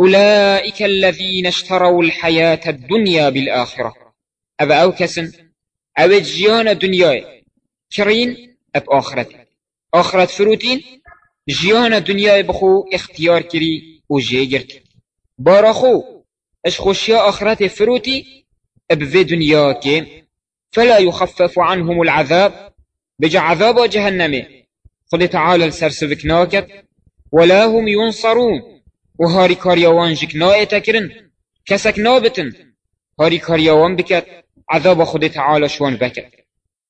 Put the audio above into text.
أولئك الذين اشتروا الحياة الدنيا بالآخرة. أبا أو كسن أو جيان دنيا كرين أب آخرت. آخرت فروتين جيان دنيا بخو اختيار كري وجيجرت بارخو اش خوشيا آخرت فروتي أب في دنيا كي. فلا يخفف عنهم العذاب بجا عذاب جهنم خد تعالى السرسبك ناكت ولا هم ينصرون. و هاری کاریاوان نایه تکرن کسک نابتن. هاری کاریاوان بکد عذاب خود تعالی شوان بکد